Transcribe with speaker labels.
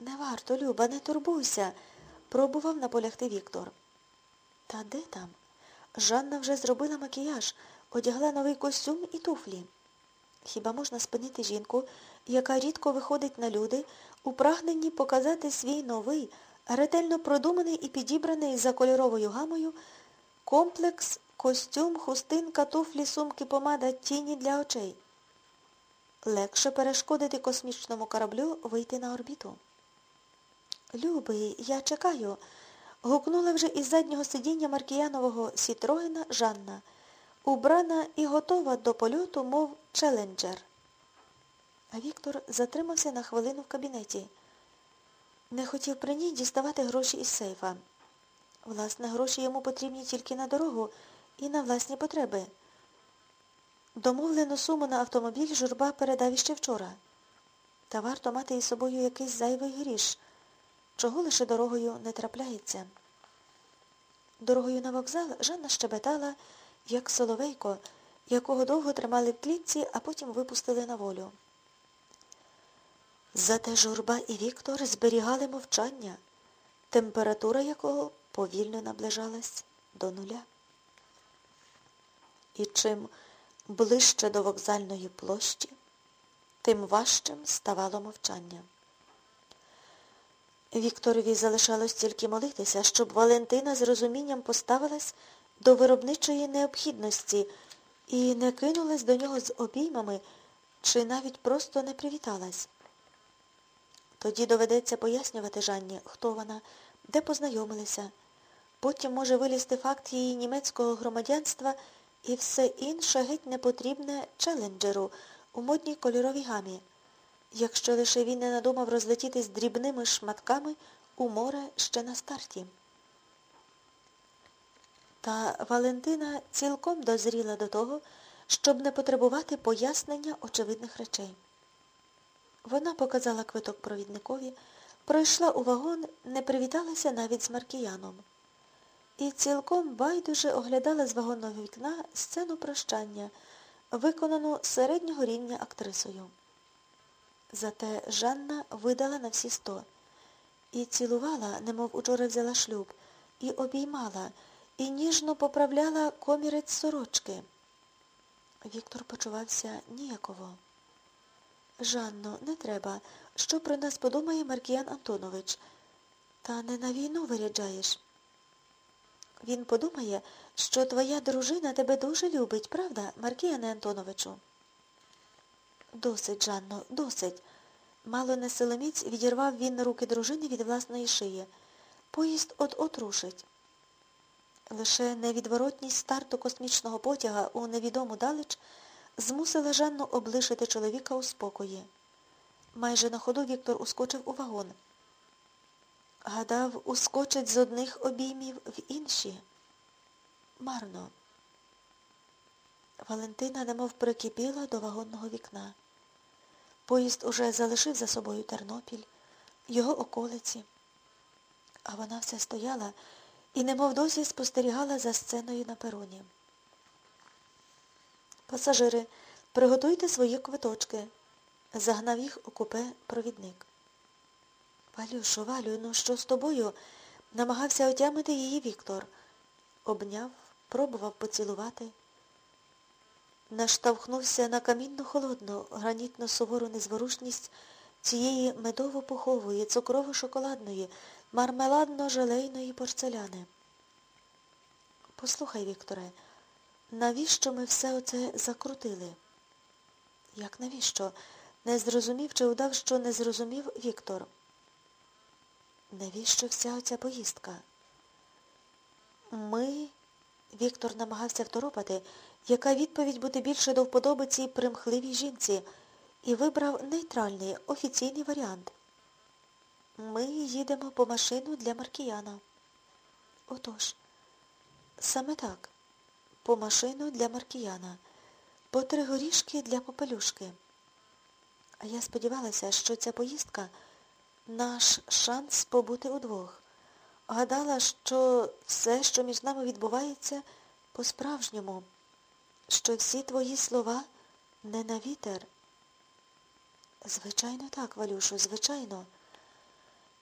Speaker 1: Не варто, Люба, не турбуйся, пробував наполягти Віктор. Та де там? Жанна вже зробила макіяж, одягла новий костюм і туфлі. Хіба можна спинити жінку, яка рідко виходить на люди, у прагненні показати свій новий, ретельно продуманий і підібраний за кольоровою гамою комплекс, костюм, хустинка, туфлі, сумки, помада, тіні для очей? Легше перешкодити космічному кораблю вийти на орбіту. Любий, я чекаю, гукнула вже із заднього сидіння Маркіянового Сітроїна Жанна, убрана і готова до польоту, мов челенджер. А Віктор затримався на хвилину в кабінеті. Не хотів при ній діставати гроші із сейфа. Власне, гроші йому потрібні тільки на дорогу і на власні потреби. Домовлену суму на автомобіль журба передав іще вчора. Та варто мати із собою якийсь зайвий гріш, чого лише дорогою не трапляється. Дорогою на вокзал Жанна щебетала, як соловейко, якого довго тримали в клітці, а потім випустили на волю. Зате журба і Віктор зберігали мовчання, температура якого повільно наближалась до нуля. І чим ближче до вокзальної площі, тим важчим ставало мовчання. Вікторові залишалось тільки молитися, щоб Валентина з розумінням поставилась до виробничої необхідності і не кинулась до нього з обіймами, чи навіть просто не привіталась. Тоді доведеться пояснювати Жанні, хто вона, де познайомилися. Потім може вилізти факт її німецького громадянства і все інше геть непотрібне челенджеру у модній кольоровій гамі, якщо лише він не надумав розлетітись дрібними шматками у море ще на старті. Та Валентина цілком дозріла до того, щоб не потребувати пояснення очевидних речей. Вона показала квиток провідникові, пройшла у вагон, не привіталася навіть з Маркіяном. І цілком байдуже оглядала з вагонного вікна сцену прощання, виконану середнього рівня актрисою. Зате Жанна видала на всі сто. І цілувала, немов учора взяла шлюб, і обіймала, і ніжно поправляла комірець сорочки. Віктор почувався ніяково. Жанно, не треба. Що про нас подумає Маркіян Антонович? Та не на війну виряджаєш. Він подумає, що твоя дружина тебе дуже любить, правда, Маркіяне Антоновичу? Досить, Жанно, досить. Мало не силоміць відірвав він руки дружини від власної шиї. Поїзд от-от рушить. Лише невідворотність старту космічного потяга у невідому далеч змусила Жанну облишити чоловіка у спокої. Майже на ходу Віктор ускочив у вагон. Гадав, ускочить з одних обіймів в інші. Марно. Валентина немов прикипіла до вагонного вікна. Поїзд уже залишив за собою Тернопіль, його околиці. А вона все стояла і немов досі спостерігала за сценою на пероні. Пасажири, приготуйте свої квиточки. Загнав їх у купе провідник. Валюшо, Валю, ну що з тобою? Намагався отямити її Віктор. Обняв, пробував поцілувати. Наштовхнувся на камінну холодну, гранітно сувору незворушність цієї медово-пухової, цукрово-шоколадної, мармеладно-желейної порцеляни. Послухай, Вікторе, навіщо ми все оце закрутили? Як навіщо? Не зрозумів чи удав, що не зрозумів Віктор. Навіщо вся оця поїздка? Ми, Віктор намагався второпати, яка відповідь буде більше до вподоби цій примхливій жінці, і вибрав нейтральний, офіційний варіант. Ми їдемо по машину для Маркіяна. Отож, саме так, по машину для Маркіяна, по три горішки для попелюшки. А я сподівалася, що ця поїздка наш шанс побути удвох. Гадала, що все, що між нами відбувається, по-справжньому, що всі твої слова не на вітер. Звичайно так, Валюшу, звичайно.